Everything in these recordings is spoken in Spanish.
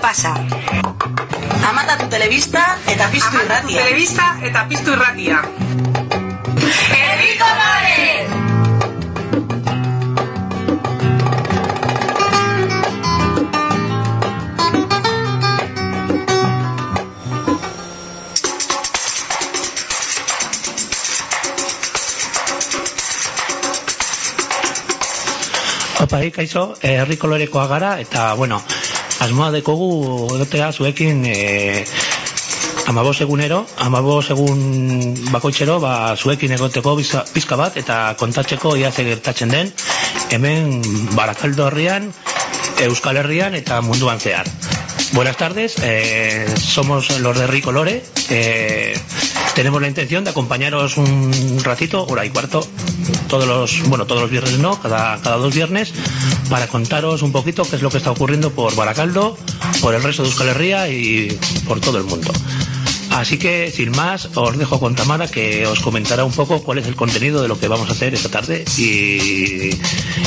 pasa. Amatatu telebista eta piztu Amatatu irratia. telebista eta piztu irratia. Herriko Mare! Opa, kaixo, eh, herri kolorekoa gara, eta, bueno, asmoa dekogu egotea zuekin eh, amabos egunero, amabos egun bakoitzero, ba, zuekin egoteko biza- pizka bat, eta kontatzeko ia ze gertatzen den, hemen Barakaldo herrian, Euskal Herrian eta munduan zehar. Buenas tardes, eh, somos los de Ricolore. Eh, tenemos la intención de acompañaros un ratito, hora y cuarto, todos los, bueno, todos los viernes no, cada, cada dos viernes, para contaros un poquito qué es lo que está ocurriendo por Baracaldo, por el resto de Euskal Herria y por todo el mundo. Así que, sin más, os dejo con Tamara que os comentará un poco cuál es el contenido de lo que vamos a hacer esta tarde. Y,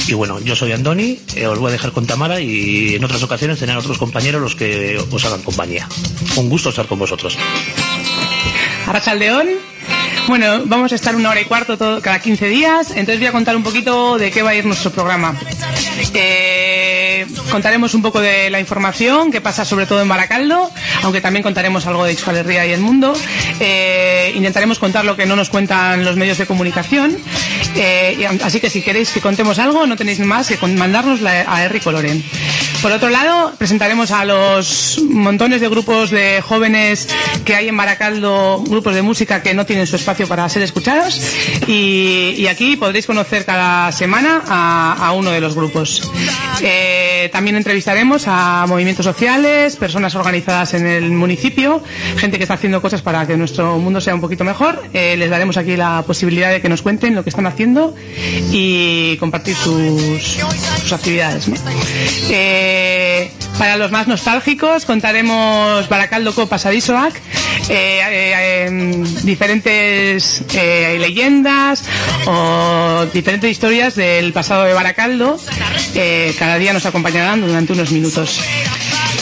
y bueno, yo soy Andoni, eh, os voy a dejar con Tamara y en otras ocasiones tendrán otros compañeros los que os hagan compañía. Un gusto estar con vosotros. Arrachaldeón. Bueno, vamos a estar una hora y cuarto todo, cada 15 días, entonces voy a contar un poquito de qué va a ir nuestro programa. Eh, contaremos un poco de la información que pasa sobre todo en Baracaldo, aunque también contaremos algo de Herria y el mundo. Eh, intentaremos contar lo que no nos cuentan los medios de comunicación. Eh, así que si queréis que contemos algo, no tenéis más que mandárnosla a Henry Coloren. Por otro lado, presentaremos a los montones de grupos de jóvenes que hay en Baracaldo, grupos de música que no tienen su espacio para ser escuchados. Y, aquí podréis conocer cada semana a, uno de los grupos. Eh, también entrevistaremos a movimientos sociales, personas organizadas en el municipio, gente que está haciendo cosas para que nuestro mundo sea un poquito mejor. Eh, les daremos aquí la posibilidad de que nos cuenten lo que están haciendo y compartir sus, actividades. Eh, para los más nostálgicos contaremos Baracaldo Co Pasadisoac, eh, eh, em, diferentes eh, leyendas o diferentes historias del pasado de Baracaldo. Eh, cada día nos acompañarán durante unos minutos.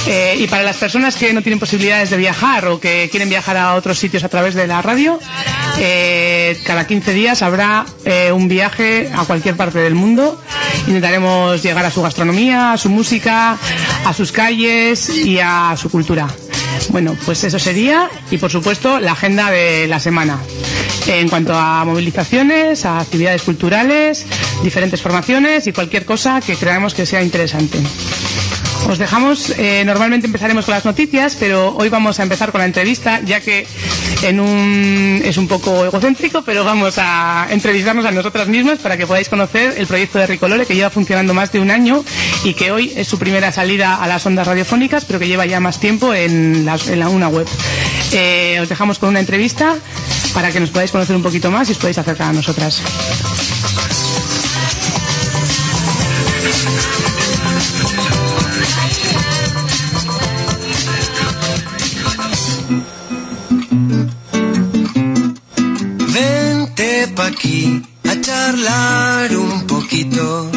Eh, y para las personas que no tienen posibilidades de viajar o que quieren viajar a otros sitios a través de la radio, eh, cada 15 días habrá eh, un viaje a cualquier parte del mundo. Intentaremos llegar a su gastronomía, a su música, a sus calles y a su cultura. Bueno, pues eso sería y por supuesto la agenda de la semana. En cuanto a movilizaciones, a actividades culturales, diferentes formaciones y cualquier cosa que creamos que sea interesante. Os dejamos, eh, normalmente empezaremos con las noticias, pero hoy vamos a empezar con la entrevista, ya que en un, es un poco egocéntrico, pero vamos a entrevistarnos a nosotras mismas para que podáis conocer el proyecto de Ricolore, que lleva funcionando más de un año y que hoy es su primera salida a las ondas radiofónicas, pero que lleva ya más tiempo en, las- en la, una web. Eh, os dejamos con una entrevista para que nos podáis conocer un poquito más y os podáis acercar a nosotras. A charlar un poquito.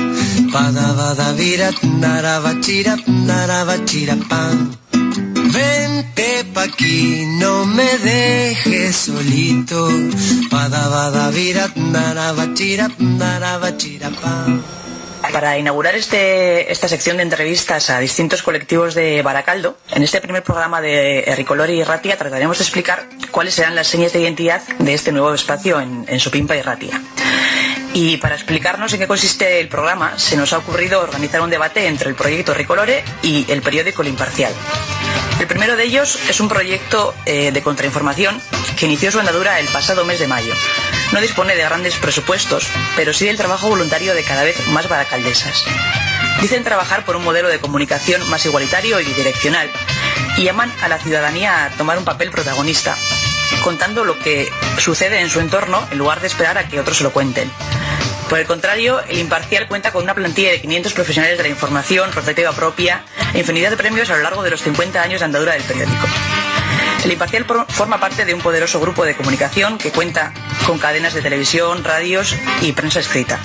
Padabadavira, narabachira, narabachira, pam. Vente pa' aquí, no me dejes solito. Padabadavira, narabachira, narabachira, pam. Para inaugurar este, esta sección de entrevistas a distintos colectivos de Baracaldo, en este primer programa de Ricolori y Ratia trataremos de explicar cuáles serán las señas de identidad de este nuevo espacio en, en Sopimpa y Ratia. Y para explicarnos en qué consiste el programa, se nos ha ocurrido organizar un debate entre el proyecto Ricolore y el periódico El Imparcial. El primero de ellos es un proyecto eh, de contrainformación que inició su andadura el pasado mes de mayo. No dispone de grandes presupuestos, pero sí del trabajo voluntario de cada vez más baracaldesas. Dicen trabajar por un modelo de comunicación más igualitario y bidireccional y llaman a la ciudadanía a tomar un papel protagonista, contando lo que sucede en su entorno en lugar de esperar a que otros se lo cuenten. Por el contrario, el Imparcial cuenta con una plantilla de 500 profesionales de la información, rotativa propia e infinidad de premios a lo largo de los 50 años de andadura del periódico. El Imparcial forma parte de un poderoso grupo de comunicación que cuenta con cadenas de televisión, radios y prensa escrita.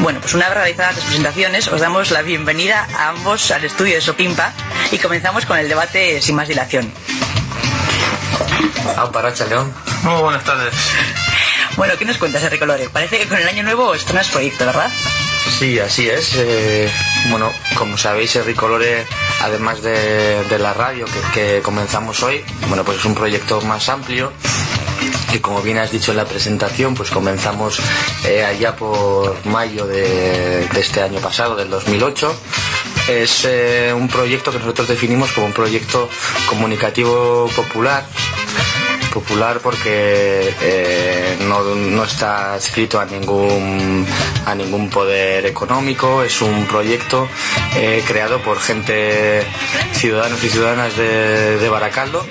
Bueno, pues una vez realizadas las presentaciones, os damos la bienvenida a ambos al estudio de Sopimpa y comenzamos con el debate sin más dilación. Ah, Paracha León. Muy buenas tardes. Bueno, ¿qué nos cuentas, Enrique Lore? Parece que con el año nuevo estrenas proyecto, ¿verdad? Sí, así es. Eh, bueno, como sabéis, Ricolore, además de, de la radio que, que comenzamos hoy, bueno, pues es un proyecto más amplio que como bien has dicho en la presentación, pues comenzamos eh, allá por mayo de, de este año pasado, del 2008. Es eh, un proyecto que nosotros definimos como un proyecto comunicativo popular popular porque eh, no, no está escrito a ningún a ningún poder económico es un proyecto eh, creado por gente ciudadanos y ciudadanas de, de Baracaldo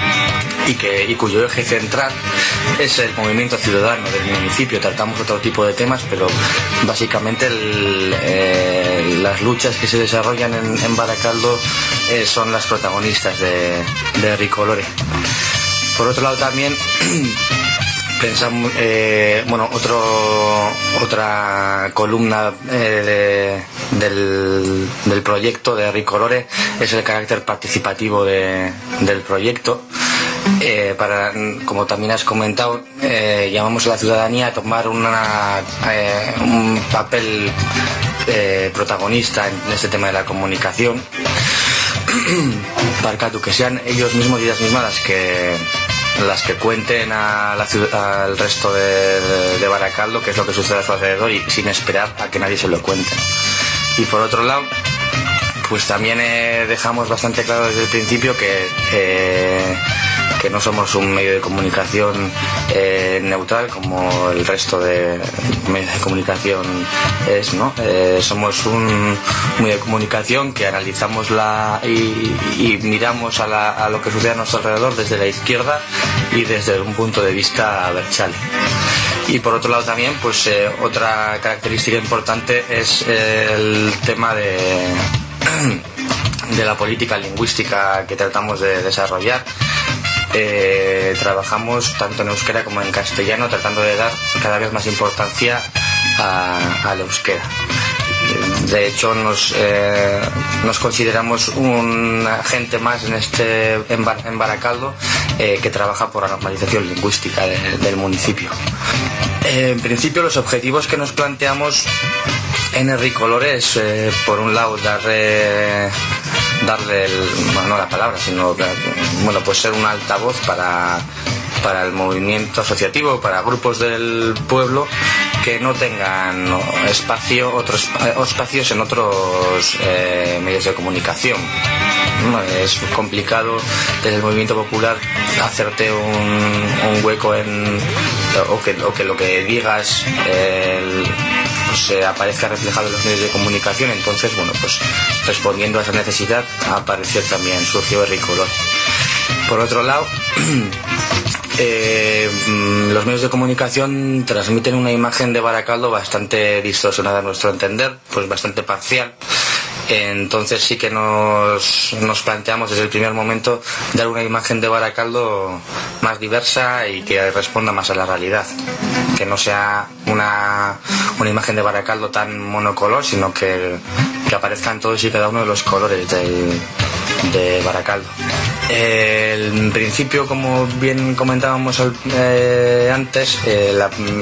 y, que, y cuyo eje central es el movimiento ciudadano del municipio. Tratamos otro tipo de temas, pero básicamente eh, las luchas que se desarrollan en, Baracaldo son las protagonistas de, de Ricolore. Por otro lado también pensamos, eh, bueno, otro, otra columna eh, de, del, del, proyecto de Ricolore es el carácter participativo de, del proyecto. Eh, para, como también has comentado, llamamos a la ciudadanía a tomar una, un papel protagonista en este tema de la comunicación. Para que sean ellos mismos y ellas mismas las que las que cuenten al resto de, Baracaldo qué es lo que sucede a su alrededor y sin esperar a que nadie se lo cuente. Y por otro lado, pues también eh, dejamos bastante claro desde el principio que, eh, que no somos un medio de comunicación eh, neutral como el resto de medios de comunicación es, ¿no? Eh, somos un medio de comunicación que analizamos la y, miramos a, lo que sucede a nuestro alrededor desde la izquierda y desde un punto de vista berchal. Y por otro lado también, pues eh, otra característica importante es el tema de de la política lingüística que tratamos de desarrollar. Eh, trabajamos tanto en euskera como en castellano tratando de dar cada vez más importancia al euskera. De hecho, nos, eh, nos consideramos un agente más en, este, en, Bar, en Baracaldo eh, que trabaja por la normalización lingüística de, del municipio. en principio, los objetivos que nos planteamos en el Ricolor es, eh, por un lado, darle, darle el, bueno, no la palabra, sino, bueno, pues ser un altavoz para, para el movimiento asociativo, para grupos del pueblo que no tengan espacio, otros espacios en otros eh, medios de comunicación. Es complicado desde el movimiento popular hacerte un, hueco en o que, o que, lo que digas el, pues, aparezca reflejado en los medios de comunicación. Entonces, bueno, pues respondiendo a esa necesidad apareció también, surgió Ricolor. Por otro lado, eh, los medios de comunicación transmiten una imagen de Baracaldo bastante distorsionada a nuestro entender, pues bastante parcial. Entonces sí que nos, nos, planteamos desde el primer momento dar una imagen de Baracaldo más diversa y que responda más a la realidad. Que no sea una, una imagen de Baracaldo tan monocolor, sino que, que aparezcan todos y cada uno de los colores del, de Baracaldo. En principio, como bien comentábamos eh, antes, eh,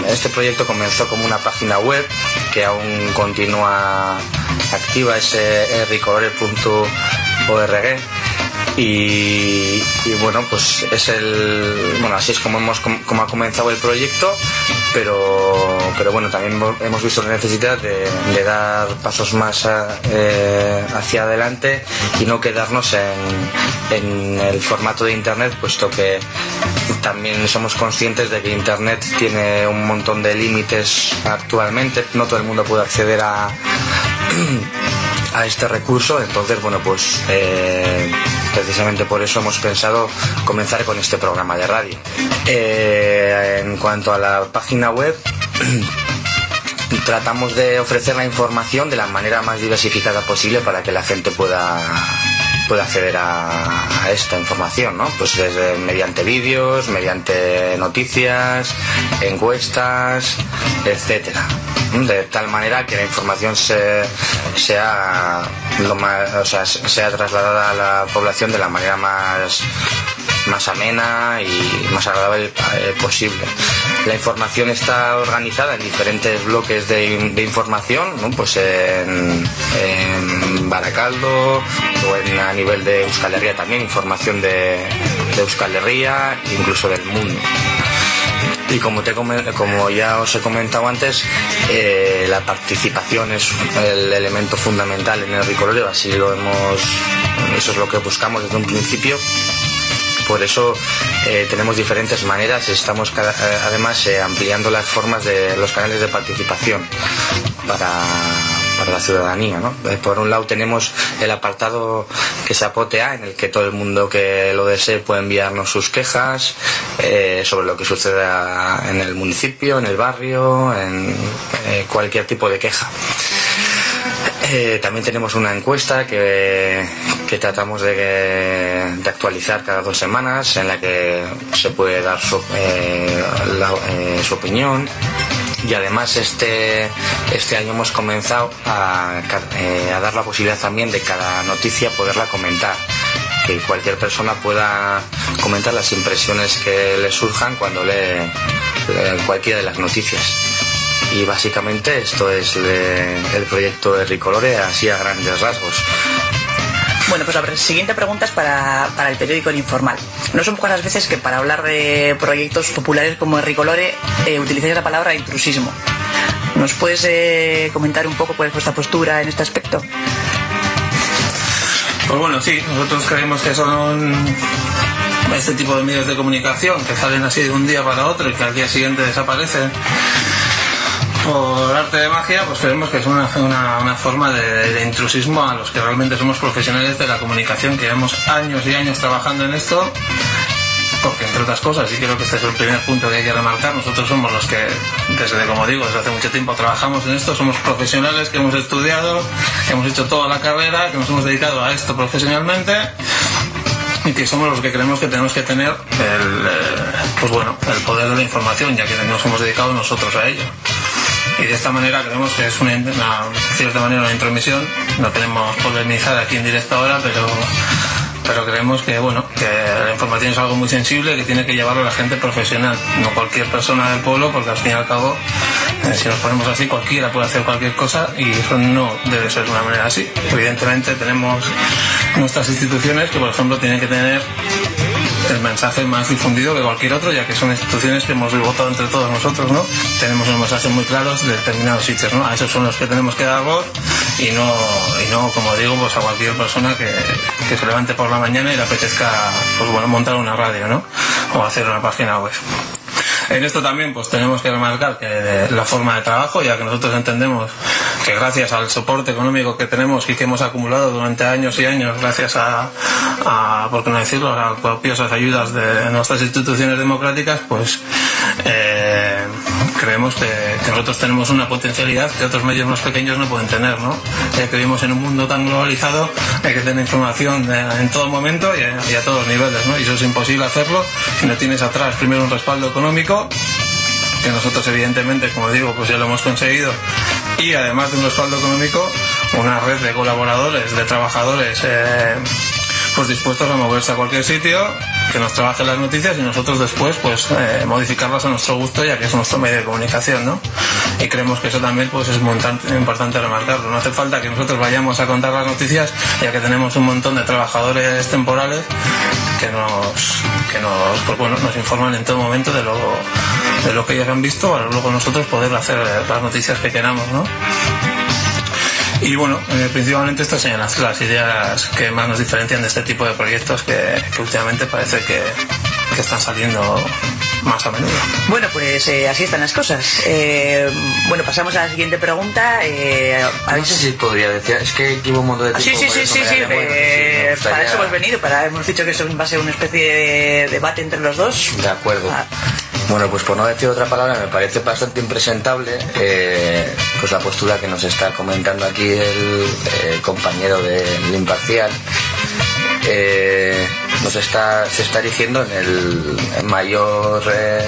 este proyecto comenzó como una página web que aún continúa activa, es eh, ricolore.org. Y, bueno, pues es el. Bueno, así es como, hemos, como ha comenzado el proyecto, pero, pero bueno, también hemos visto la necesidad de, dar pasos más eh, hacia adelante y no quedarnos en el formato de Internet, puesto que también somos conscientes de que Internet tiene un montón de límites actualmente, no todo el mundo puede acceder a a este recurso. Entonces, bueno, pues eh, precisamente por eso hemos pensado comenzar con este programa de radio. Eh, en cuanto a la página web, tratamos de ofrecer la información de la manera más diversificada posible para que la gente pueda pueda acceder a, a esta información, ¿no? Pues desde mediante vídeos, mediante noticias, encuestas, etcétera. de tal manera que la información se, sea, lo más, o sea, sea trasladada a la población de la manera más más amena y más agradable eh, posible. La información está organizada en diferentes bloques de, información, pues en, Baracaldo o en, a nivel de Euskal Herria también, información de, de Euskal Herria, incluso del mundo. Y como, te, como ya os he comentado antes, eh, la participación es el elemento fundamental en el Ricoloreo, así lo hemos, eso es lo que buscamos desde un principio por eso eh, tenemos diferentes maneras estamos eh, además eh, ampliando las formas de los canales de participación para, la ciudadanía. Por un lado tenemos el apartado que se apotea en el que todo el mundo que lo desee puede enviarnos sus quejas sobre lo que sucede en el municipio, en el barrio, en cualquier tipo de queja. También tenemos una encuesta que, tratamos de, actualizar cada dos semanas, en la que se puede dar su, eh, eh, opinión. Y además este, este año hemos comenzado eh, a dar la posibilidad también de cada noticia poderla comentar que cualquier persona pueda comentar las impresiones que le surjan cuando lee cualquiera de las noticias. Y básicamente esto es el proyecto de Ricolore así a grandes rasgos. Bueno, pues la siguiente pregunta es para, el periódico El Informal. No son pocas las veces que para hablar de proyectos populares como el Ricolore eh, utilizáis la palabra intrusismo. ¿Nos puedes eh, comentar un poco cuál es vuestra postura en este aspecto? Pues bueno, sí, nosotros creemos que son este tipo de medios de comunicación que salen así de un día para otro y que al día siguiente desaparecen por arte de magia, pues creemos que es una, forma de, intrusismo a los que realmente somos profesionales de la comunicación, que llevamos años y años trabajando en esto, porque entre otras cosas, y creo que este es el primer punto que hay que remarcar, nosotros somos los que, desde como digo, desde hace mucho tiempo trabajamos en esto, somos profesionales que hemos estudiado, que hemos hecho toda la carrera, que nos hemos dedicado a esto profesionalmente y que somos los que creemos que tenemos que tener eh, pues bueno, el poder de la información, ya que nos hemos dedicado nosotros a ello y de esta manera creemos que es una, cierta manera una intromisión, no tenemos polemizar aquí en directo ahora, pero pero creemos que bueno que la información es algo muy sensible que tiene que llevarlo la gente profesional, no cualquier persona del pueblo, porque al fin y al cabo, eh, si nos ponemos así, cualquiera puede hacer cualquier cosa y eso no debe ser de una manera así. Evidentemente tenemos nuestras instituciones que, por ejemplo, tienen que tener el mensaje más difundido que cualquier otro, ya que son instituciones que hemos votado entre todos nosotros, ¿no? Tenemos unos mensajes muy claros de determinados sitios, ¿no? A esos son los que tenemos que dar voz y no, y no como digo, pues a cualquier persona que, que se levante por la mañana y le apetezca, pues bueno, montar una radio, ¿no? O hacer una página web. En esto también pues tenemos que remarcar que la forma de trabajo, ya que nosotros entendemos que gracias al soporte económico que tenemos y que hemos acumulado durante años y años, gracias a, a por qué no decirlo, a copiosas ayudas de nuestras instituciones democráticas, pues eh, creemos que, nosotros tenemos una potencialidad que otros medios más pequeños no pueden tener, ¿no? Ya que vivimos en un mundo tan globalizado, hay que tener información en todo momento y a, y a todos niveles, ¿no? Y eso es imposible hacerlo si no tienes atrás primero un respaldo económico que nosotros evidentemente, como digo, pues ya lo hemos conseguido, y además de un respaldo económico, una red de colaboradores, de trabajadores, eh, pues dispuestos a moverse a cualquier sitio, que nos trabajen las noticias y nosotros después pues eh, modificarlas a nuestro gusto ya que es nuestro medio de comunicación, ¿no? Y creemos que eso también pues es importante remarcarlo. No hace falta que nosotros vayamos a contar las noticias ya que tenemos un montón de trabajadores temporales que nos, que nos, pues bueno, nos informan en todo momento de lo, de lo que ellos han visto para luego nosotros poder hacer las noticias que queramos, ¿no? Y bueno, eh, principalmente estas son las, ideas que más nos diferencian de este tipo de proyectos que, últimamente parece que, que están saliendo más a menudo. Bueno, pues eh, así están las cosas. Eh, bueno, pasamos a la siguiente pregunta. Eh, a no sé si podría decir, es que llevo un montón de ah, tiempo. sí, sí, sí, sí, para eso hemos venido, para hemos dicho que eso va a ser una especie de debate entre los dos. De acuerdo. Ah. Bueno, pues por no decir otra palabra, me parece bastante impresentable pues la postura que nos está comentando aquí el, compañero del Imparcial. Nos está, se está erigiendo en el mayor, eh,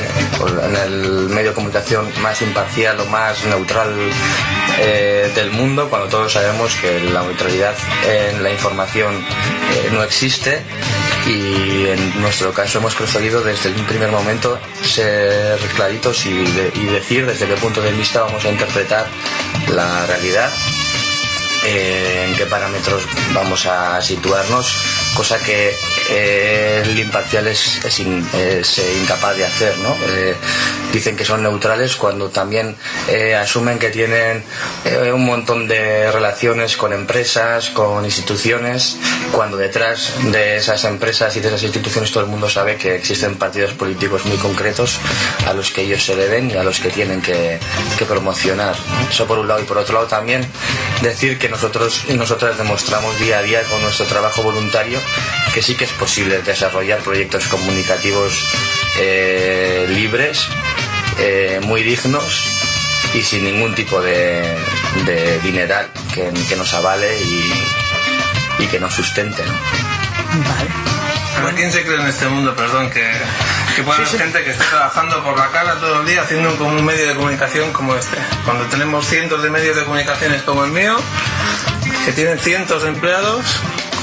en el medio de comunicación más imparcial o más neutral eh, del mundo, cuando todos sabemos que la neutralidad en la información eh, no existe. Y en nuestro caso hemos conseguido desde un primer momento ser claritos y, de- y decir desde qué punto de vista vamos a interpretar la realidad eh, en qué parámetros vamos a situarnos, cosa que eh, el imparcial es, es eh, incapaz de hacer. ¿no? Eh, dicen que son neutrales cuando también eh, asumen que tienen eh, un montón de relaciones con empresas, con instituciones, cuando detrás de esas empresas y de esas instituciones todo el mundo sabe que existen partidos políticos muy concretos a los que ellos se deben y a los que tienen que, promocionar. Eso por un lado y por otro lado también decir que nosotros y nosotras demostramos día a día con nuestro trabajo voluntario que sí que es posible desarrollar proyectos comunicativos eh, libres, eh, muy dignos y sin ningún tipo de, de dineral que, que nos avale y, y que nos sustente. ¿no? ¿Pero quién se cree en este mundo, perdón, que, que pueda haber gente que esté trabajando por la cara todo el día haciendo un, como un medio de comunicación como este? Cuando tenemos cientos de medios de comunicaciones como el mío, que tienen cientos de empleados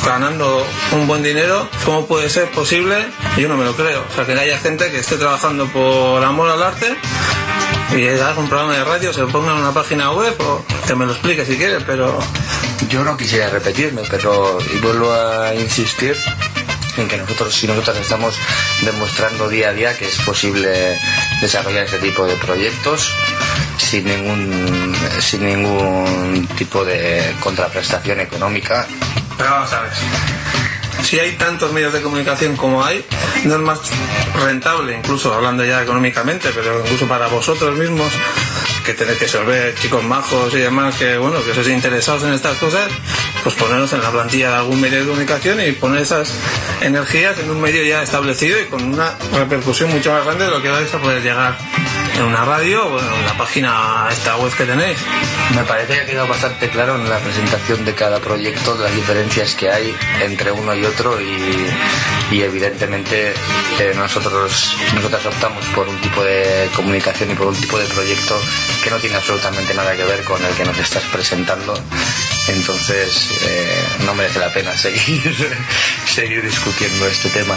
ganando un buen dinero, ¿cómo puede ser posible? Yo no me lo creo. O sea, que haya gente que esté trabajando por amor al arte y haga un programa de radio, se lo ponga en una página web o que me lo explique si quiere, pero Yo no quisiera repetirme, pero y vuelvo a insistir en que nosotros y nosotras estamos demostrando día a día que es posible desarrollar este tipo de proyectos sin ningún sin ningún tipo de contraprestación económica. Pero vamos a ver. Si hay tantos medios de comunicación como hay, no es más rentable, incluso hablando ya económicamente, pero incluso para vosotros mismos, que tenéis que ser chicos majos y demás, que bueno, que sois interesados en estas cosas, pues poneros en la plantilla de algún medio de comunicación y poner esas energías en un medio ya establecido y con una repercusión mucho más grande de lo que vais a poder llegar en una radio o en la página esta web que tenéis. Me parece que ha quedado bastante claro en la presentación de cada proyecto las diferencias que hay entre uno y otro y, evidentemente eh, nosotros optamos por un tipo de comunicación y por un tipo de proyecto que no tiene absolutamente nada que ver con el que nos estás presentando. Entonces eh, no merece la pena seguir seguir discutiendo este tema.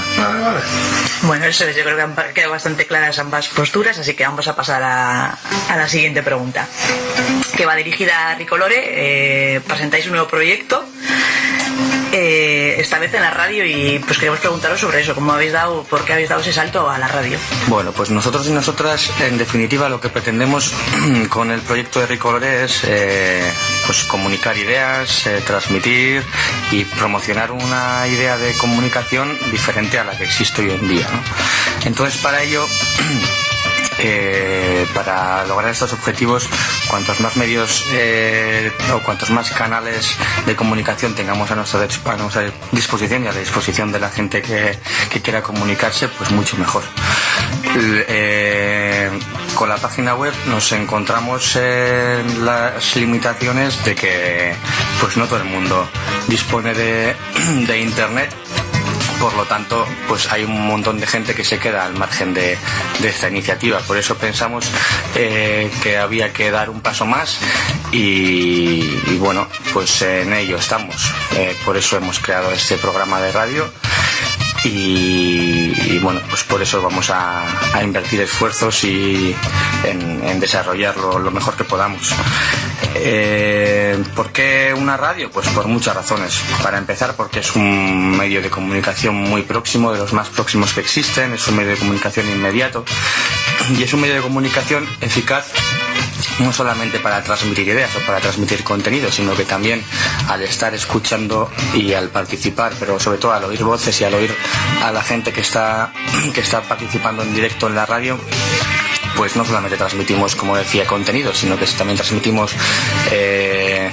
Bueno, eso es, yo creo que han quedado bastante claras ambas posturas, así que vamos a pasar a, a la siguiente pregunta, que va dirigida a Ricolore. Eh, presentáis un nuevo proyecto, eh, esta vez en la radio, y pues queremos preguntaros sobre eso, cómo habéis dado, por qué habéis dado ese salto a la radio. Bueno, pues nosotros y nosotras, en definitiva, lo que pretendemos con el proyecto de Ricolore es eh, pues comunicar ideas, eh, transmitir y promocionar una idea de comunicación diferente a la que existe hoy en día. Entonces, para ello, eh, para lograr estos objetivos, cuantos más medios eh, o cuantos más canales de comunicación tengamos a nuestra, disposición y a la disposición de la gente que, que quiera comunicarse, pues mucho mejor. Eh, con la página web nos encontramos en las limitaciones de que pues no todo el mundo dispone de, de internet por lo tanto, pues hay un montón de gente que se queda al margen de, esta iniciativa. Por eso pensamos eh, que había que dar un paso más y, y bueno, pues en ello estamos. Eh, por eso hemos creado este programa de radio y, bueno, pues por eso vamos a, a invertir esfuerzos y en, en desarrollarlo lo mejor que podamos. Eh, ¿Por qué una radio? Pues por muchas razones. Para empezar, porque es un medio de comunicación muy próximo, de los más próximos que existen, es un medio de comunicación inmediato y es un medio de comunicación eficaz no solamente para transmitir ideas o para transmitir contenido, sino que también al estar escuchando y al participar, pero sobre todo al oír voces y al oír a la gente que está, que está participando en directo en la radio, pues no solamente transmitimos, como decía, contenido, sino que también transmitimos eh,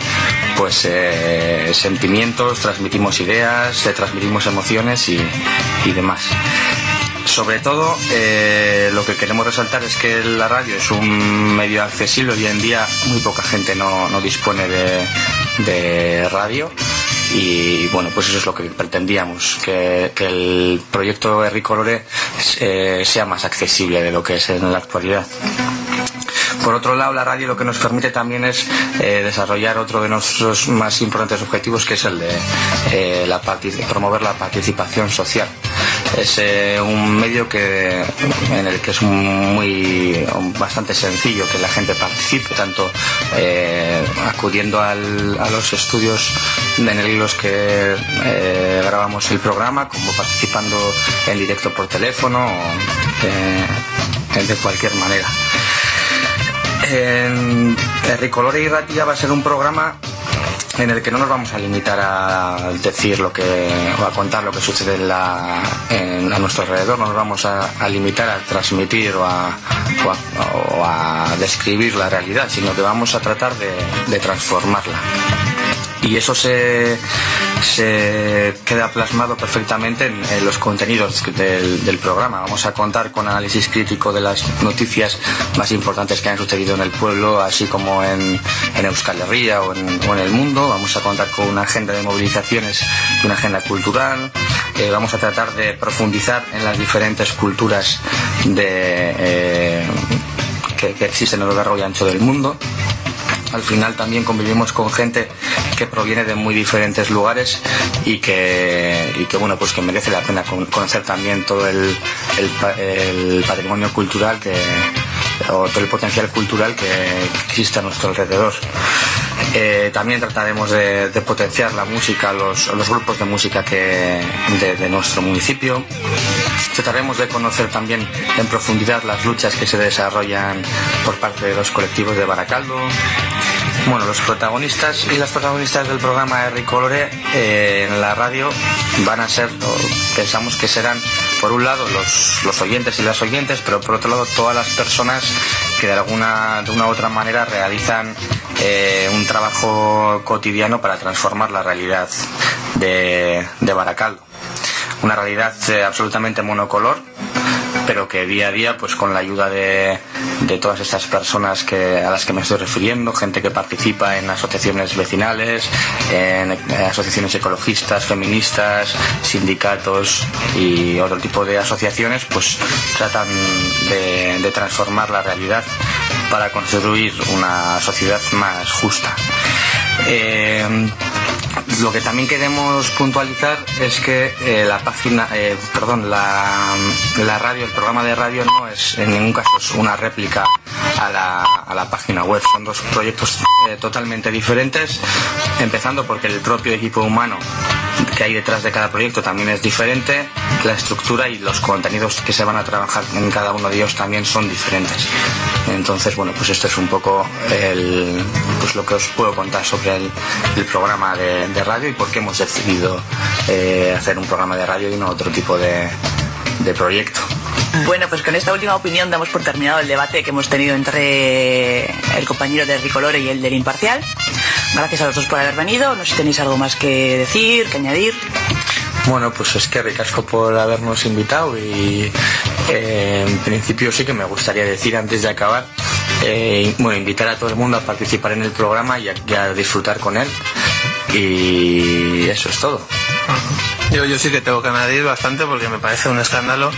pues eh, sentimientos, transmitimos ideas, eh, transmitimos emociones y, y demás. Sobre todo, eh, lo que queremos resaltar es que la radio es un medio accesible. Hoy en día muy poca gente no, no dispone de, de radio y bueno, pues eso es lo que pretendíamos, que, que el proyecto Ricolore eh, sea más accesible de lo que es en la actualidad. Por otro lado, la radio lo que nos permite también es eh, desarrollar otro de nuestros más importantes objetivos, que es el de eh, la promover la participación social. Es eh, un medio que, en el que es muy bastante sencillo que la gente participe, tanto acudiendo al, a los estudios en los que grabamos el programa, como participando en directo por teléfono o de cualquier manera. En Ricolore y Ratia va a ser un programa en el que no nos vamos a limitar a decir lo que o a contar lo que sucede a nuestro alrededor, no nos vamos a, limitar a transmitir o a, describir la realidad, sino que vamos a tratar de transformarla y eso se, se queda plasmado perfectamente en, los contenidos del, programa. Vamos a contar con análisis crítico de las noticias más importantes que han sucedido en el pueblo, así como en, en Euskal Herria o en, el mundo. Vamos a contar con una agenda de movilizaciones y una agenda cultural. Eh, vamos a tratar de profundizar en las diferentes culturas eh, que, que existen a lo largo y ancho del mundo al final también convivimos con gente que proviene de muy diferentes lugares y que, y que bueno, pues que merece la pena conocer también todo el, patrimonio cultural que, o todo el potencial cultural que existe a nuestro alrededor. Eh, también trataremos de, potenciar la música, los, los, grupos de música que, de, nuestro municipio. Trataremos de conocer también en profundidad las luchas que se desarrollan por parte de los colectivos de Baracaldo. Bueno, los protagonistas y las protagonistas del programa de Ricolore eh, en la radio van a ser, pensamos que serán, por un lado, los, los oyentes y las oyentes, pero por otro lado, todas las personas que de alguna de una u otra manera realizan eh, un trabajo cotidiano para transformar la realidad de, de Baracaldo. Una realidad eh, absolutamente monocolor, pero que día a día, pues con la ayuda de, de todas estas personas que, a las que me estoy refiriendo, gente que participa en asociaciones vecinales, en, asociaciones ecologistas, feministas, sindicatos y otro tipo de asociaciones, pues tratan de, transformar la realidad para construir una sociedad más justa. Eh, lo que también queremos puntualizar es que eh, la página, eh, perdón, la, la, radio, el programa de radio no es en ningún caso una réplica a la, a la página web. Son dos proyectos totalmente diferentes, empezando porque el propio equipo humano que hay detrás de cada proyecto también es diferente, la estructura y los contenidos que se van a trabajar en cada uno de ellos también son diferentes. Entonces, bueno, pues esto es un poco el, pues lo que os puedo contar sobre el, programa de, radio y por qué hemos decidido eh, hacer un programa de radio y no otro tipo de, de proyecto. Bueno, pues con esta última opinión damos por terminado el debate que hemos tenido entre el compañero de Ricolore y el del Imparcial. Gracias a los dos por haber venido. No sé si tenéis algo más que decir, que añadir. Bueno, pues es que ricasco por habernos invitado y eh, en principio sí que me gustaría decir antes de acabar, eh, bueno, invitar a todo el mundo a participar en el programa y a disfrutar con él y eso es todo. Yo, yo sí que tengo que añadir bastante porque me parece un escándalo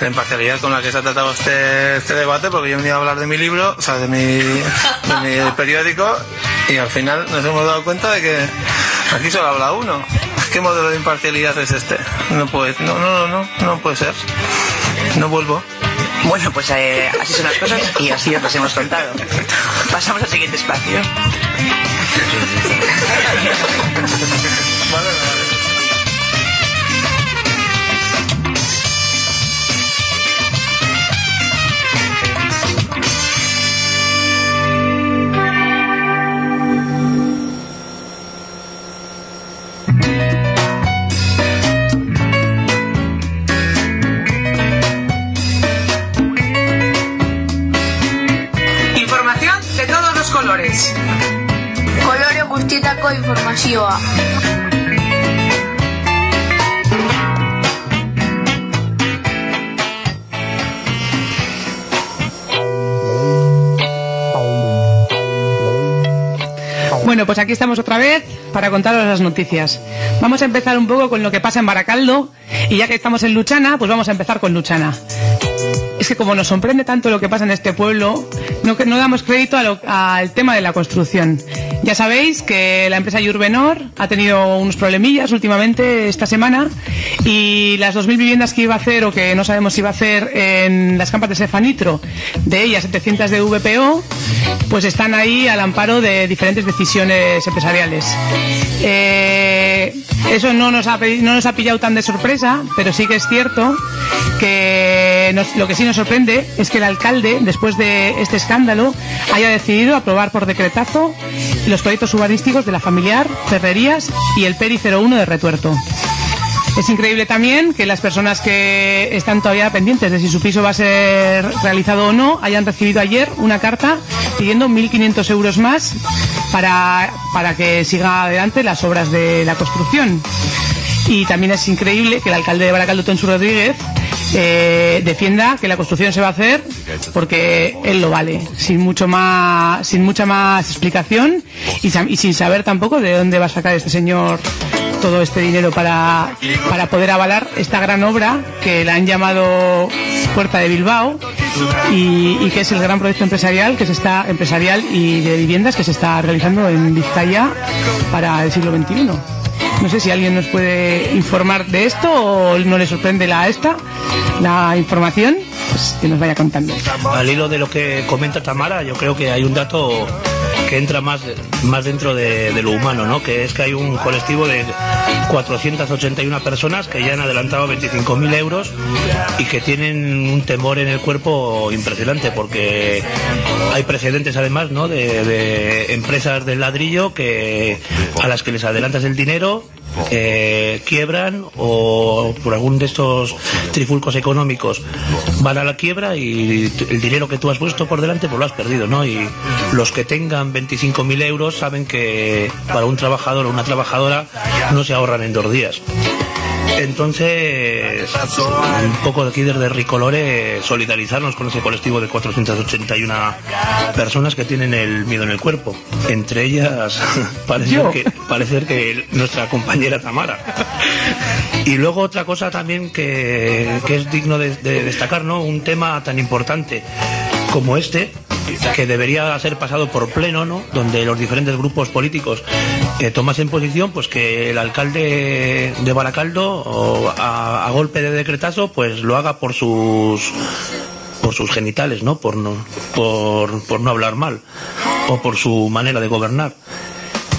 la imparcialidad con la que se ha tratado este, este debate, porque yo he venido a hablar de mi libro, o sea, de mi, de mi periódico, y al final nos hemos dado cuenta de que aquí solo habla uno. ¿Qué modelo de imparcialidad es este? No puede, no, no, no, no, puede ser. No vuelvo. Bueno, pues eh, así son las cosas y así os las hemos contado. Pasamos al siguiente espacio. Guztietako informazioa. Bueno, pues aquí estamos otra vez para contaros las noticias. Vamos a empezar un poco con lo que pasa en Baracaldo y ya que estamos en Luchana, pues vamos a empezar con Luchana. Que como nos sorprende tanto lo que pasa en este pueblo, no, damos crédito al tema de la construcción. Ya sabéis que la empresa Urbenor ha tenido unos problemillas últimamente esta semana y las 2.000 viviendas que iba a hacer o que no sabemos si iba a hacer en las campas de Cefanitro, de ellas 700 de VPO, pues están ahí al amparo de diferentes decisiones empresariales. Eh, eso no nos, ha, no nos ha pillado tan de sorpresa, pero sí que es cierto que lo que sí nos sorprende es que el alcalde, después de este escándalo, haya decidido aprobar por decretazo los proyectos urbanísticos de la familiar, Ferrerías y el Peri 01 de Retuerto. Es increíble también que las personas que están todavía pendientes de si su piso va a ser realizado o no hayan recibido ayer una carta pidiendo 1.500 euros más para, para que siga adelante las obras de la construcción. Y también es increíble que el alcalde de Baracaldo, Tonsu Rodríguez, eh, defienda que la construcción se va a hacer porque él lo vale, sin mucho más, sin mucha más explicación y, sin saber tampoco de dónde va a sacar este señor todo este dinero para, para poder avalar esta gran obra que la han llamado Puerta de Bilbao y, y que es el gran proyecto empresarial que se está empresarial y de viviendas que se está realizando en Vizcaya para el siglo XXI. No sé si alguien nos puede informar de esto o no le sorprende la esta la información, pues que nos vaya contando. Al hilo de lo que comenta Tamara, yo creo que hay un dato que entra más, más dentro de, lo humano, ¿no? Que es que hay un colectivo de 481 personas que ya han adelantado 25.000 euros y que tienen un temor en el cuerpo impresionante porque hay precedentes además, ¿no? De, de empresas del ladrillo que a las que les adelantas el dinero eh, quiebran o por algún de estos trifulcos económicos van a la quiebra y el dinero que tú has puesto por delante pues lo has perdido, ¿no? Y los que tengan 25.000 euros saben que para un trabajador o una trabajadora no se ahorran en dos días. Entonces, un poco de aquí desde Ricolore solidarizarnos con ese colectivo de 481 personas que tienen el miedo en el cuerpo. Entre ellas, parece que, parece que nuestra compañera Tamara. Y luego otra cosa también que, que es digno de, de destacar, ¿no? Un tema tan importante como este, que debería ser pasado por pleno, ¿no? Donde los diferentes grupos políticos eh, tomasen posición, pues que el alcalde de Baracaldo, o a, a golpe de decretazo, pues lo haga por sus por sus genitales, ¿no? Por no, por, por no hablar mal, o por su manera de gobernar.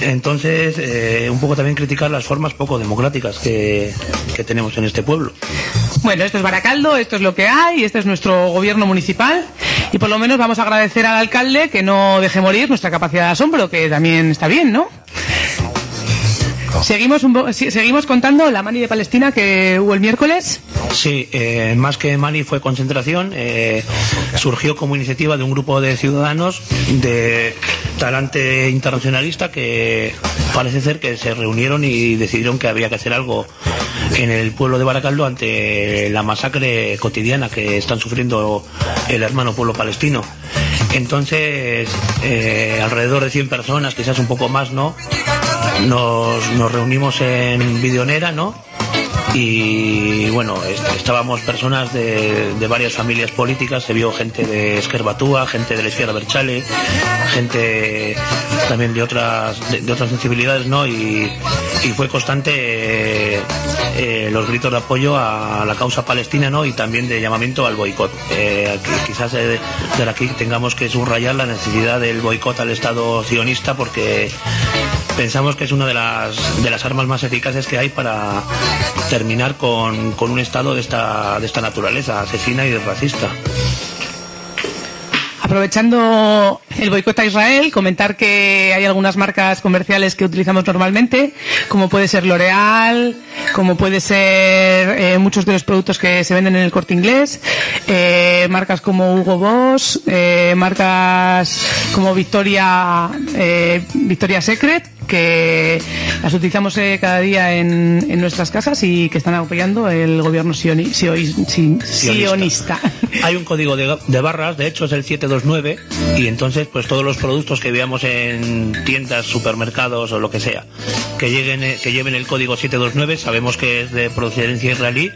Entonces, eh, un poco también criticar las formas poco democráticas que, que tenemos en este pueblo. Bueno, esto es Baracaldo, esto es lo que hay, este es nuestro gobierno municipal y por lo menos vamos a agradecer al alcalde que no deje morir nuestra capacidad de asombro, que también está bien, ¿no? Seguimos, un seguimos contando la mani de Palestina que hubo el miércoles. Sí, eh, más que Mani fue concentración, eh, surgió como iniciativa de un grupo de ciudadanos de talante internacionalista que parece ser que se reunieron y decidieron que había que hacer algo en el pueblo de Baracaldo ante la masacre cotidiana que están sufriendo el hermano pueblo palestino. Entonces, eh, alrededor de 100 personas, quizás un poco más, ¿no? Nos, nos reunimos en Videonera, ¿no? y bueno, est- estábamos personas de, de varias familias políticas, se vio gente de Esquerbatúa, gente de la Izquierda Berchale, gente también de otras de, otras sensibilidades, ¿no? Y, y fue constante eh, los gritos de apoyo a la causa palestina, ¿no? Y también de llamamiento al boicot. Eh, qui- quizás eh, de aquí tengamos que subrayar la necesidad del boicot al Estado sionista porque pensamos que es una de las, de las armas más eficaces que hay para terminar con, con un Estado de esta, de esta naturaleza, asesina y racista. Aprovechando el boicot a Israel, comentar que hay algunas marcas comerciales que utilizamos normalmente, como puede ser L'Oreal, como puede ser eh, muchos de los productos que se venden en el corte inglés, eh, marcas como Hugo Boss, eh, marcas como Victoria, Victoria Secret, que las utilizamos eh, cada día en, en, nuestras casas y que están apoyando el gobierno sioni, sionista. Hay un código de, de, barras, de hecho es el 729, y entonces pues todos los productos que veamos en tiendas, supermercados o lo que sea, que, lleguen, eh, que lleven el código 729, sabemos que es de procedencia israelí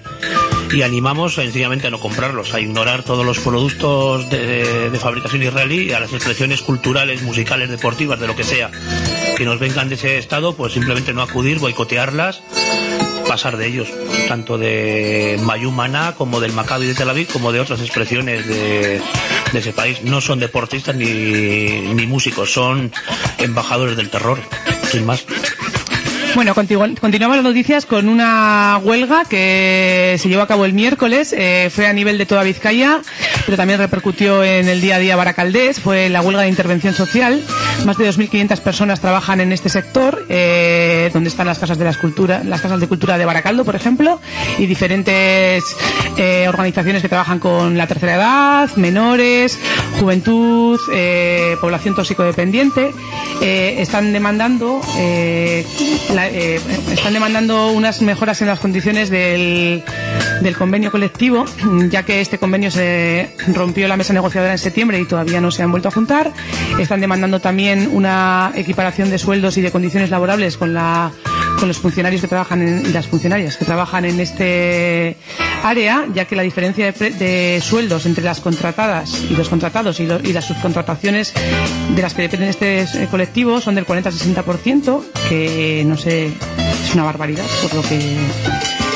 y animamos sencillamente a no comprarlos, a ignorar todos los productos de, fabricación israelí y a las expresiones culturales, musicales, deportivas, de lo que sea, que nos vengan de ese estado, pues simplemente no acudir, boicotearlas, pasar de ellos, tanto de Mayumana como del Maccabi de Tel Aviv, como de otras expresiones de, de ese país. No son deportistas ni, ni músicos, son embajadores del terror, sin más. Bueno, continuamos las noticias con una huelga que se llevó a cabo el miércoles. Eh, fue a nivel de toda Vizcaya, pero también repercutió en el día a día Baracaldés. Fue la huelga de intervención social. Más de 2.500 personas trabajan en este sector, eh, donde están las casas de la escultura, las casas de cultura de Baracaldo, por ejemplo, y diferentes eh, organizaciones que trabajan con la tercera edad, menores, juventud, eh, población toxicodependiente. Eh, están demandando la, eh, están demandando unas mejoras en las condiciones del, del convenio colectivo, ya que este convenio se rompió la mesa negociadora en septiembre y todavía no se han vuelto a juntar. Están demandando también una equiparación de sueldos y de condiciones laborables con la con los funcionarios que trabajan en, y las funcionarias que trabajan en este área, ya que la diferencia de, de sueldos entre las contratadas y los contratados y, las subcontrataciones de las que dependen de este colectivo son del 40-60%, que no sé, es una barbaridad por lo que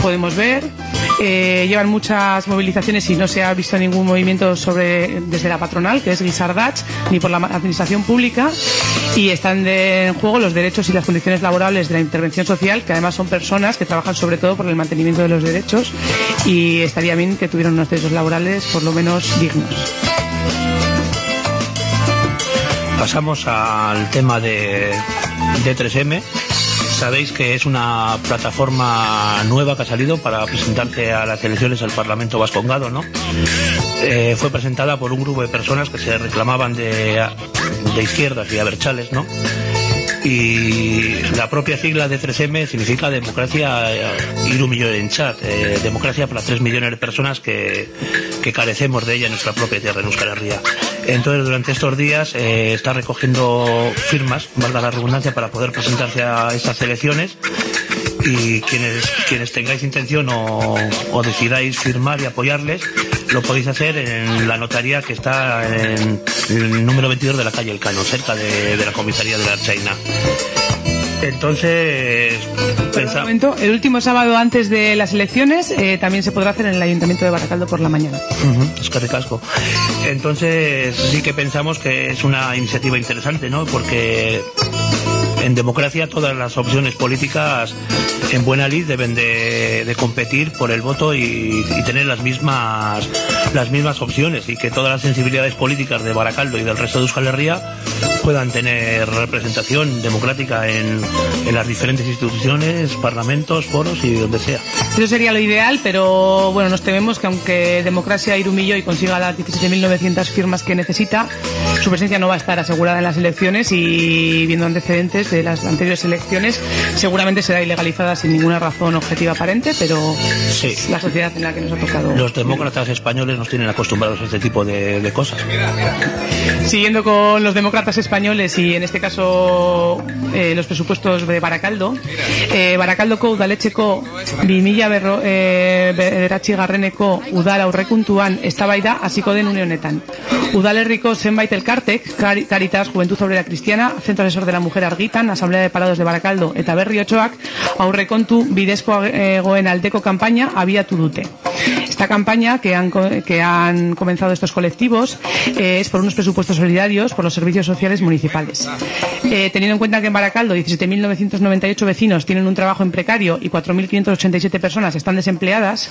podemos ver. Eh, llevan muchas movilizaciones y no se ha visto ningún movimiento sobre desde la patronal, que es Guisardach, ni por la administración pública. Y están en juego los derechos y las condiciones laborables de la intervención social, que además son personas que trabajan sobre todo por el mantenimiento de los derechos. Y estaría bien que tuvieran unos derechos laborales por lo menos dignos. Pasamos al tema de, de 3M sabéis que es una plataforma nueva que ha salido para presentarse a las elecciones al Parlamento Vascongado, ¿no? Eh, fue presentada por un grupo de personas que se reclamaban de, de izquierdas y aberchales, ¿no? Y la propia sigla de 3M significa democracia Irumillo en chat, eh, democracia para 3 millones de personas que, que, carecemos de ella en nuestra propia tierra, en Euskal Herria. Entonces, durante estos días eh, está recogiendo firmas, valga la redundancia, para poder presentarse a estas elecciones y quienes, quienes tengáis intención o, o decidáis firmar y apoyarles, lo podéis hacer en la notaría que está en el número 22 de la calle El Cano, cerca de, de la comisaría de la Archaina. Entonces, pensa... momento, el último sábado antes de las elecciones eh, también se podrá hacer en el Ayuntamiento de Baracaldo por la mañana. Uh -huh, es que recasco. Entonces, sí que pensamos que es una iniciativa interesante, ¿no? Porque en democracia todas las opciones políticas en buena lid deben de, competir por el voto y, y, tener las mismas las mismas opciones y que todas las sensibilidades políticas de Baracaldo y del resto de Euskal Herria puedan tener representación democrática en, en las diferentes instituciones, parlamentos, foros y donde sea. Eso sería lo ideal, pero bueno, nos tememos que aunque Democracia Irumillo y consiga las 17.900 firmas que necesita, su presencia no va a estar asegurada en las elecciones y viendo antecedentes de las anteriores elecciones, seguramente será ilegalizada sin ninguna razón objetiva aparente, pero sí. es la sociedad en la que nos ha tocado. Los demócratas españoles nos tienen acostumbrados a este tipo de, de cosas. Siguiendo con los demócratas españoles y en este caso eh, los presupuestos de Baracaldo, eh, Baracaldoko udaletxeko 2000 berro, eh, bederatzi garreneko udal aurrekuntuan eztabaida hasiko den une honetan. Udalerriko zenbait elkartek, Caritas, Juventud Obrera Cristiana, Centro Asesor de la Mujer Argitan, Asamblea de Parados de Baracaldo eta Berri Otxoak aurrekontu bidezko egoen aldeko campaña abiatu. Esta campaña que han, que han comenzado estos colectivos eh, es por unos presupuestos solidarios por los servicios sociales municipales. Eh, teniendo en cuenta que en Baracaldo 17.998 vecinos tienen un trabajo en precario y 4.587 personas están desempleadas,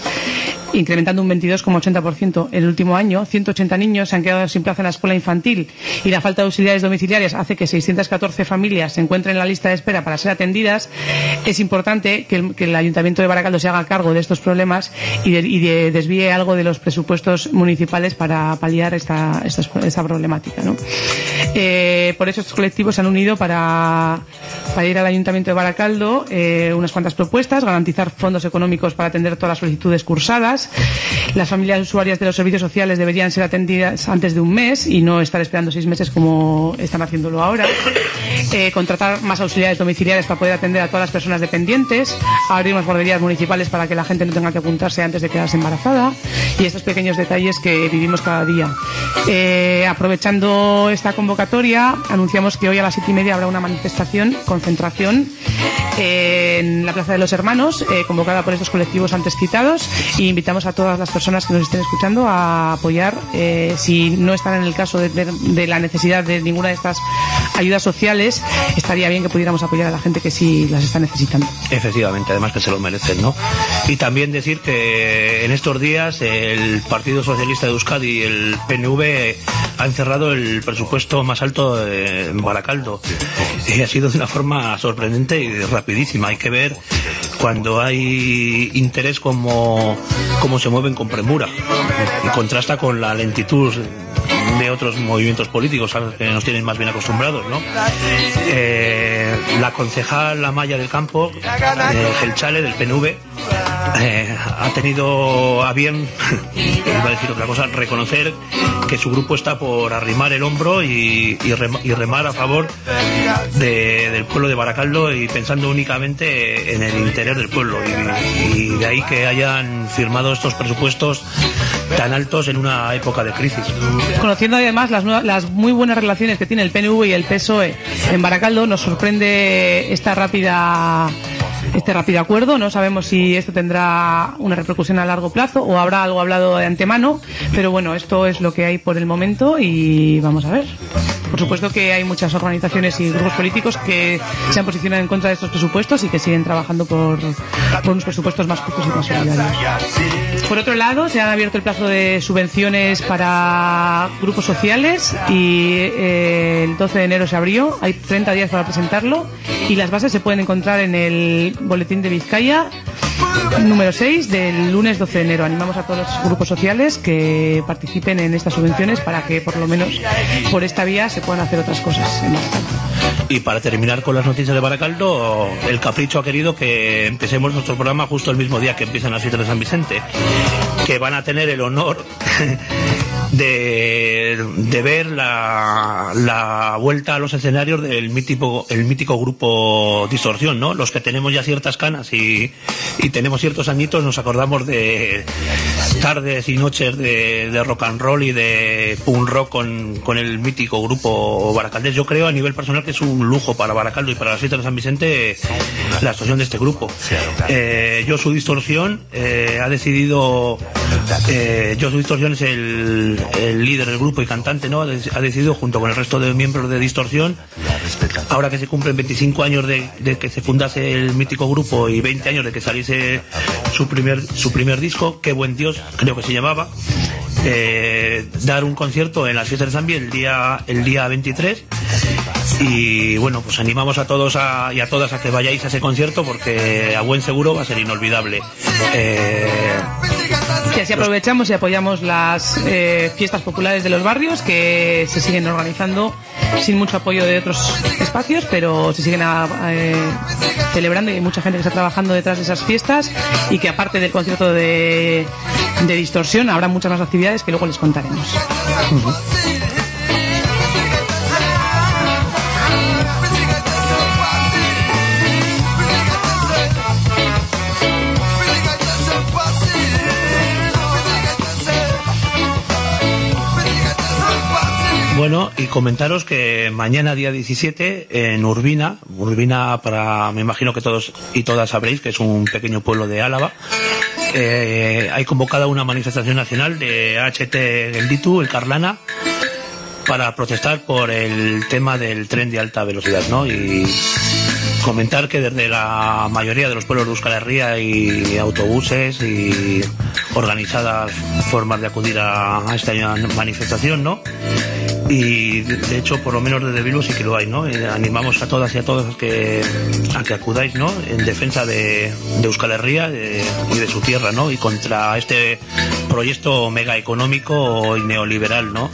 incrementando un 22,80% en el último año, 180 niños se han quedado sin plaza en la escuela infantil y la falta de auxiliares domiciliarias hace que 614 familias se encuentren en la lista de espera para ser atendidas, es importante que el, que el Ayuntamiento de Baracaldo se haga cargo de estos problemas y de desvíe algo de los presupuestos municipales para paliar esta, esta, problemática. ¿no? Eh, por eso estos colectivos se han unido para, para ir al Ayuntamiento de Baracaldo eh, unas cuantas propuestas, garantizar fondos económicos para atender todas las solicitudes cursadas. Las familias usuarias de los servicios sociales deberían ser atendidas antes de un mes y no estar esperando seis meses como están haciéndolo ahora. Eh, contratar más auxiliares domiciliares para poder atender a todas las personas dependientes. Abrir más guarderías municipales para que la gente no tenga que apuntarse antes de quedarse embarazada. Y estos pequeños detalles que vivimos cada día. Eh, aprovechando esta convocatoria, anunciamos que hoy a las siete y media habrá una manifestación, concentración en la Plaza de los Hermanos, eh, convocada por estos colectivos antes citados, y invitamos a todas las personas que nos estén escuchando a apoyar, eh, si no están en el caso de- de la necesidad de ninguna de estas ayudas sociales, estaría bien que pudiéramos apoyar a la gente que sí las está necesitando. Efectivamente, además que se lo merecen, ¿no? Y también decir que en estos días el Partido Socialista de Euskadi y el PNV han cerrado el presupuesto más alto en Baracaldo. Y ha sido de una forma sorprendente y rapidísima. Hay que ver cuando hay interés como, cómo se mueven con premura. Y contrasta con la lentitud de otros movimientos políticos a los que nos tienen más bien acostumbrados, ¿no? Eh, la concejal Amaya del Campo, eh, Gelchale del PNV, eh, ha tenido a bien, iba a decir otra cosa, reconocer que su grupo está por arrimar el hombro y, y rem- y remar a favor de- del pueblo de Baracaldo y pensando únicamente en el interior del pueblo. Y, y de ahí que hayan firmado estos presupuestos tan altos en una época de crisis. Conociendo además las, las muy buenas relaciones que tiene el PNV y el PSOE en Baracaldo, nos sorprende esta rápida este rápido acuerdo. No sabemos si esto tendrá una repercusión a largo plazo o habrá algo hablado de antemano, pero bueno, esto es lo que hay por el momento y vamos a ver. Por supuesto que hay muchas organizaciones y grupos políticos que se han posicionado en contra de estos presupuestos y que siguen trabajando por, por unos presupuestos más justos y más solidarios. Por otro lado, se han abierto el plazo de subvenciones para grupos sociales y eh, el 12 de enero se abrió. Hay 30 días para presentarlo y las bases se pueden encontrar en el boletín de Vizcaya número 6 del lunes 12 de enero. Animamos a todos los grupos sociales que participen en estas subvenciones para que por lo menos por esta vía se puedan hacer otras cosas. Y para terminar con las noticias de Baracaldo, el Capricho ha querido que empecemos nuestro programa justo el mismo día que empiezan las fiestas de San Vicente, que van a tener el honor de, de ver la, la vuelta a los escenarios del mítico, el mítico grupo Distorsión, ¿no? Los que tenemos ya ciertas canas y, y tenemos ciertos añitos nos acordamos de tardes y noches de, de rock and roll y de punk rock con, con el mítico grupo Baracaldés. Yo creo a nivel personal que es un lujo para Baracaldo y para las fiestas de San Vicente la actuación de este grupo. Eh, yo su distorsión eh, ha decidido, eh, yo su distorsión es el, el líder del grupo y cantante, ¿no? Ha de- ha decidido junto con el resto de miembros de distorsión, ahora que se cumplen 25 años de, que se fundase el mítico grupo y 20 años de que saliese su primer, su primer disco, Qué buen Dios, creo que se llamaba, eh, dar un concierto en las fiestas de Miguel el día, el día 23 y bueno, pues animamos a todos a- y a todas a que vayáis a ese concierto porque a buen seguro va a ser inolvidable. Eh, Y así aprovechamos y apoyamos las eh, fiestas populares de los barrios que se siguen organizando sin mucho apoyo de otros espacios, pero se siguen ah, eh, celebrando y hay mucha gente que está trabajando detrás de esas fiestas y que aparte del concierto de, de distorsión habrá muchas más actividades que luego les contaremos. Bueno, y comentaros que mañana día 17 en Urbina, Urbina para, me imagino que todos y todas sabréis que es un pequeño pueblo de Álava, eh, hay convocada una manifestación nacional de HT Gelditu, el Carlana, para protestar por el tema del tren de alta velocidad, ¿no? Y comentar que desde la mayoría de los pueblos de Euskal Herria hay autobuses y organizadas formas de acudir a esta manifestación, ¿no? Y de hecho, por lo menos desde Bilbao sí que lo hay, ¿no? Eh, animamos a todas y a todos a que, a que acudáis, ¿no? En defensa de, de Euskal Herria de- y de su tierra, ¿no? Y contra este proyecto mega económico y neoliberal, ¿no?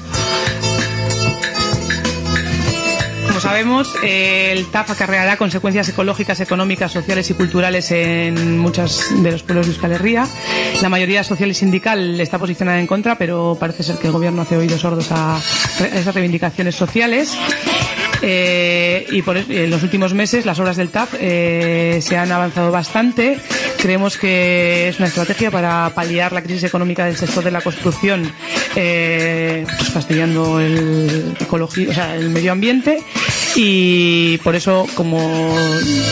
Como sabemos, el TAF acarreará consecuencias ecológicas, económicas, sociales y culturales en muchos de los pueblos de Euskal Herria. La mayoría social y sindical está posicionada en contra, pero parece ser que el gobierno hace oídos sordos a esas reivindicaciones sociales. Eh, y por, en los últimos meses las obras del TAF eh, se han avanzado bastante. Creemos que es una estrategia para paliar la crisis económica del sector de la construcción, eh, pues fastidiando el, ecología, o sea, el medio ambiente. Y por eso, como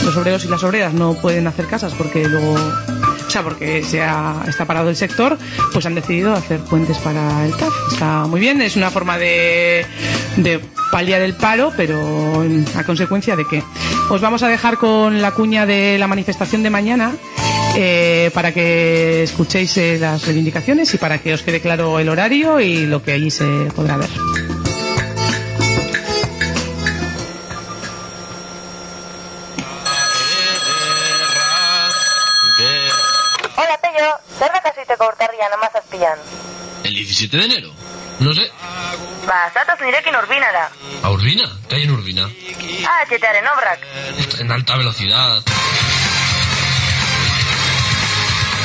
los obreros y las obreras no pueden hacer casas porque luego o sea, porque se ha, está parado el sector, pues han decidido hacer puentes para el TAF. Está muy bien, es una forma de, de paliar el paro, pero a consecuencia de que os vamos a dejar con la cuña de la manifestación de mañana. Eh, para que escuchéis eh, las reivindicaciones y para que os quede claro el horario y lo que allí se podrá ver. Hola, Pello. Zerbait hasiteko urtarrian amazazpian. ¿El 17 de enero? No sé. Ba, zatoz nirekin urbinara. ¿A Urbina? ¿Qué hay en Urbina? Ah, etxetearen obrak. En alta velocidad.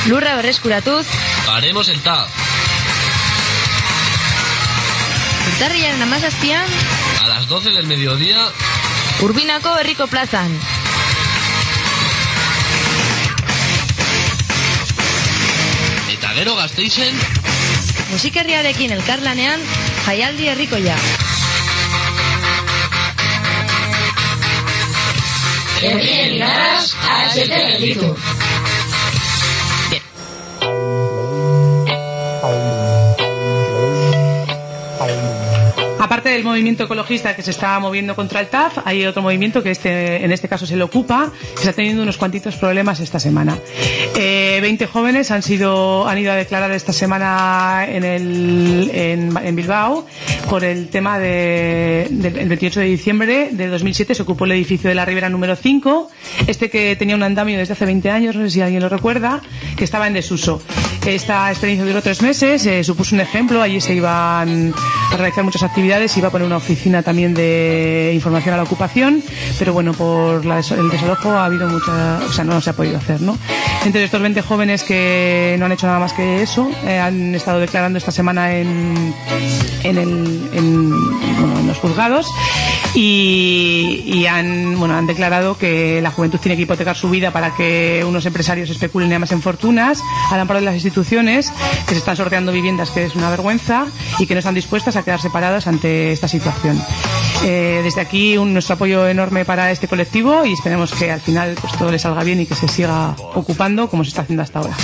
Lurra berreskuratuz, Haremos el TAF. urtarriaren amazazpian, A las 12 del mediodía, Urbinako herriko plazan. eta gero gazteizen, Musikerriarekin elkarlanean, jaialdi herrikoia. Herrien inaraz, ahazeten Aparte del movimiento ecologista que se está moviendo contra el TAF, hay otro movimiento que este, en este caso se le ocupa, que está teniendo unos cuantitos problemas esta semana. Eh, 20 jóvenes han sido han ido a declarar esta semana en, el, en, Bilbao por el tema de, del el 28 de diciembre de 2007 se ocupó el edificio de la Ribera número 5, este que tenía un andamio desde hace 20 años, no sé si alguien lo recuerda, que estaba en desuso. Esta experiencia duró tres meses, eh, supuso un ejemplo, allí se iban a realizar muchas actividades, se iba a poner una oficina también de información a la ocupación, pero bueno, por el desalojo ha habido mucha, o sea, no se ha podido hacer, ¿no? Entre estos 20 jóvenes que no han hecho nada más que eso, eh, han estado declarando esta semana en, en, el, en los juzgados y, y han, bueno, han declarado que la juventud tiene que hipotecar su vida para que unos empresarios especulen además en fortunas, al amparo de las instituciones que se están sorteando viviendas que es una vergüenza y que no están dispuestas a quedar separadas ante esta situación. Eh, desde aquí un, nuestro apoyo enorme para este colectivo y esperemos que al final pues todo le salga bien y que se siga ocupando como se está haciendo hasta ahora.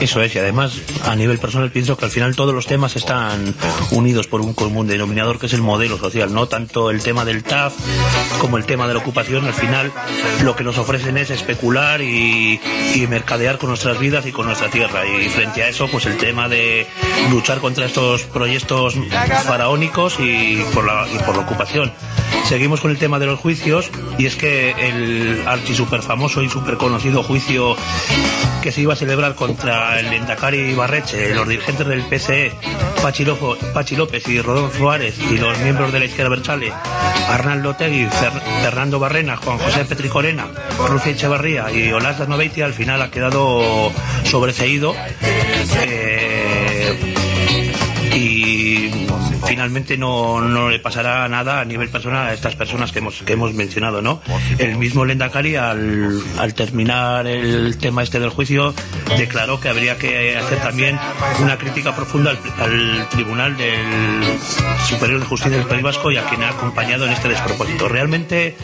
Eso es, y además a nivel personal pienso que al final todos los temas están unidos por un común denominador que es el modelo social, no tanto el tema del TAF como el tema de la ocupación, al final lo que nos ofrecen es especular y, y mercadear con nuestras vidas y con nuestra tierra y frente a eso pues el tema de luchar contra estos proyectos faraónicos y por la, y por la ocupación. Seguimos con el tema de los juicios y es que el archi super famoso y super conocido juicio que se iba a celebrar contra el Endacari Barreche, los dirigentes del PCE, Pachi, López y Rodolfo Suárez y los miembros de la izquierda Berchale, Arnaldo Tegui, Fer- Fernando Barrena, Juan José Petricorena, Rucia Echevarría y Olas Noveitia al final ha quedado sobreseído. eh, y finalmente no, no le pasará nada a nivel personal a estas personas que hemos, que hemos mencionado, ¿no? El mismo Lendakari al, al terminar el tema este del juicio declaró que habría que hacer también una crítica profunda al, al Tribunal del Superior de Justicia del País Vasco y a quien ha acompañado en este despropósito. Realmente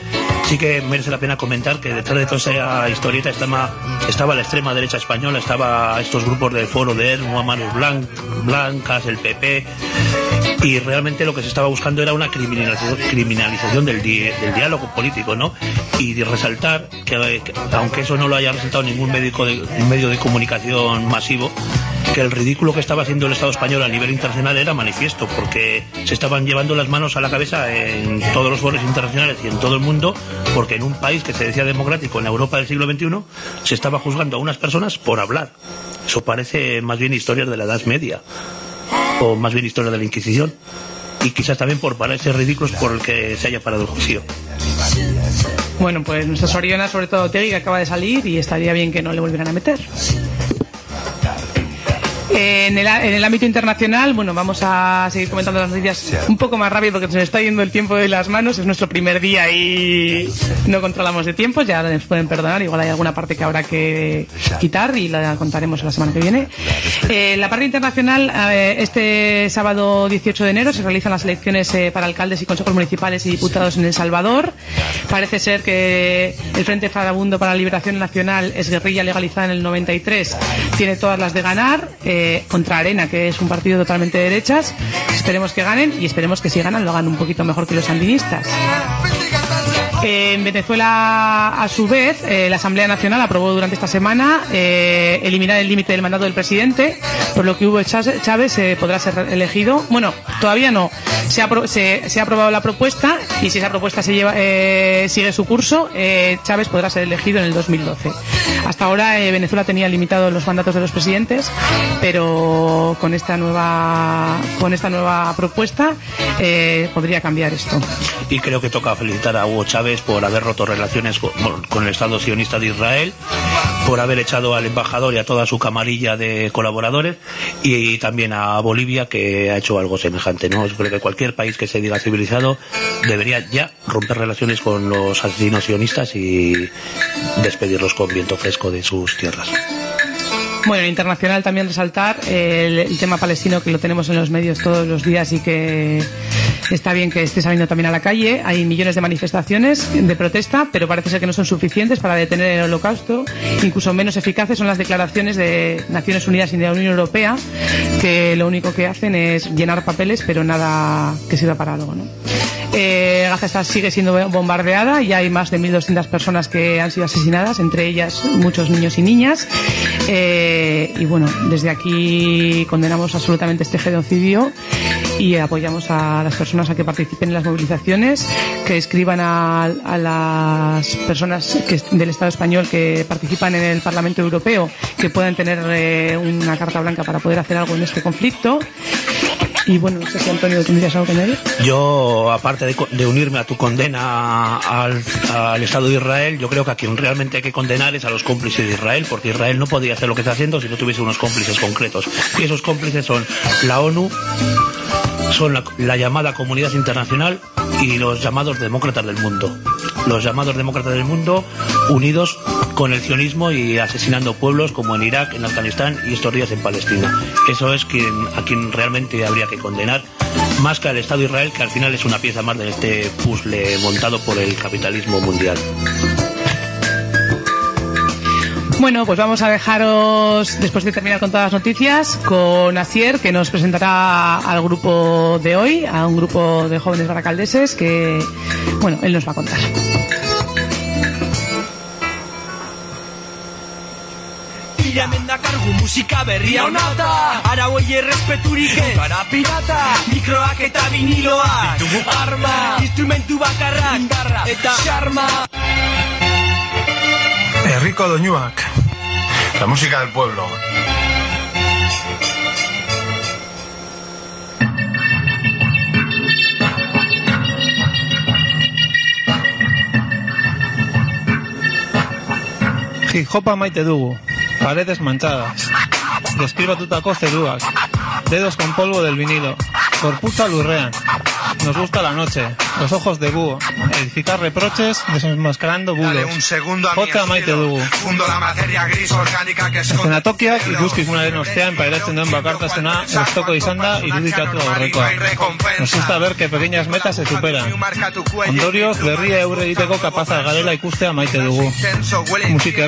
sí que merece la pena comentar que detrás de toda esa historieta estaba, estaba la extrema derecha española, estaba estos grupos del foro de Ermo, Manos Blan- Blancas, el PP, y realmente lo que se estaba buscando era una criminalización, del, di- del diálogo político, ¿no? Y resaltar que, que aunque eso no lo haya resaltado ningún médico de, medio de comunicación masivo, que el ridículo que estaba haciendo el Estado español a nivel internacional era manifiesto, porque se estaban llevando las manos a la cabeza en todos los foros internacionales y en todo el mundo, porque en un país que se decía democrático en Europa del siglo XXI, se estaba juzgando a unas personas por hablar. Eso parece más bien historias de la Edad Media, o más bien historias de la Inquisición. y quizás también por pararse ridículos por el que se haya parado el juicio. Bueno, pues nuestra Soriona, sobre todo Tegui, que acaba de salir y estaría bien que no le volvieran a meter. En el, en el, ámbito internacional, bueno, vamos a seguir comentando las noticias un poco más rápido porque se nos está yendo el tiempo de las manos. Es nuestro primer día y no controlamos de tiempo. Ya nos pueden perdonar. Igual hay alguna parte que habrá que quitar y la contaremos la semana que viene. Eh, la parte internacional, eh, este sábado 18 de enero se realizan las elecciones eh, para alcaldes y consejos municipales y diputados en El Salvador. Parece ser que el Frente Farabundo para la Liberación Nacional es guerrilla legalizada en el 93. Tiene todas las de ganar. Eh, contra Arena, que es un partido totalmente de derechas. Esperemos que ganen y esperemos que si ganan lo hagan un poquito mejor que los sandinistas. En Venezuela, a su vez, eh, la Asamblea Nacional aprobó durante esta semana eh, eliminar el límite del mandato del presidente, por lo que Hugo Chávez eh, podrá ser elegido. Bueno, todavía no. Se ha, se, ha, aprobado la propuesta y si esa propuesta se lleva, sigue su curso, Chávez podrá ser elegido en el 2012. Hasta ahora Venezuela tenía limitados los mandatos de los presidentes, pero con esta nueva, con esta nueva propuesta podría cambiar esto. Y creo que toca felicitar a Hugo Chávez por haber roto relaciones con, con, el Estado sionista de Israel, por haber echado al embajador y a toda su camarilla de colaboradores y, y también a Bolivia que ha hecho algo semejante. ¿no? Yo creo que cualquier país que se diga civilizado debería ya romper relaciones con los asesinos sionistas y despedirlos con viento fresco de sus tierras. Bueno, internacional también resaltar el, el, tema palestino que lo tenemos en los medios todos los días y que está bien que esté saliendo también a la calle. Hay millones de manifestaciones de protesta, pero parece ser que no son suficientes para detener el holocausto. Incluso menos eficaces son las declaraciones de Naciones Unidas y de la Unión Europea, que lo único que hacen es llenar papeles, pero nada que sirva para algo. ¿no? Eh, Gaza sigue siendo bombardeada y hay más de 1.200 personas que han sido asesinadas, entre ellas muchos niños y niñas. Eh, y bueno, desde aquí condenamos absolutamente este genocidio y apoyamos a las personas a que participen en las movilizaciones, que escriban a, a las personas que, del Estado español que participan en el Parlamento Europeo que puedan tener eh, una carta blanca para poder hacer algo en este conflicto. Y bueno, no sé si Antonio tendrías algo que añadir. Yo, aparte de, de, unirme a tu condena al, al, Estado de Israel, yo creo que a quien realmente hay que condenar es a los cómplices de Israel, porque Israel no podría hacer lo que está haciendo si no tuviese unos cómplices concretos. Y esos cómplices son la ONU, son la, la, llamada comunidad internacional y los llamados demócratas del mundo. Los llamados demócratas del mundo unidos con el sionismo y asesinando pueblos como en Irak, en Afganistán y estos días en Palestina. Eso es a quien realmente habría que condenar, más que al Estado de Israel, que al final es una pieza más de este puzzle montado por el capitalismo mundial. Bueno, pues vamos a dejaros, después de terminar con todas las noticias, con Asier, que nos presentará al grupo de hoy, a un grupo de jóvenes baracaldeses que, bueno, él nos va a contar. kargu musika berria onata. Arauei errespeturik ez Gara pirata. Mikroak eta viniloak. Ditugu arma. Instrumentu bakarrak. Indarra. Eta xarma Herriko doinuak La música del pueblo Hip hopa maite dugu, paredes manchadas, despibatutako zeruak, dedos con polvo del vinilo, corputa lurrean. Nos gusta la noche, los ojos de búho, edificar reproches desenmascarando bulos. un segundo a Jota maite dugu. Fundo la materia gris orgánica que esconde... Eszenatokiak ikuskizunaren ostean pairatzen duen bakartasuna estoko izan da irudikatu aurrekoa. Nos gusta ver que pequeñas metas se superan. Ondorioz berria eure egiteko kapaza garela ikustea maite dugu. Musika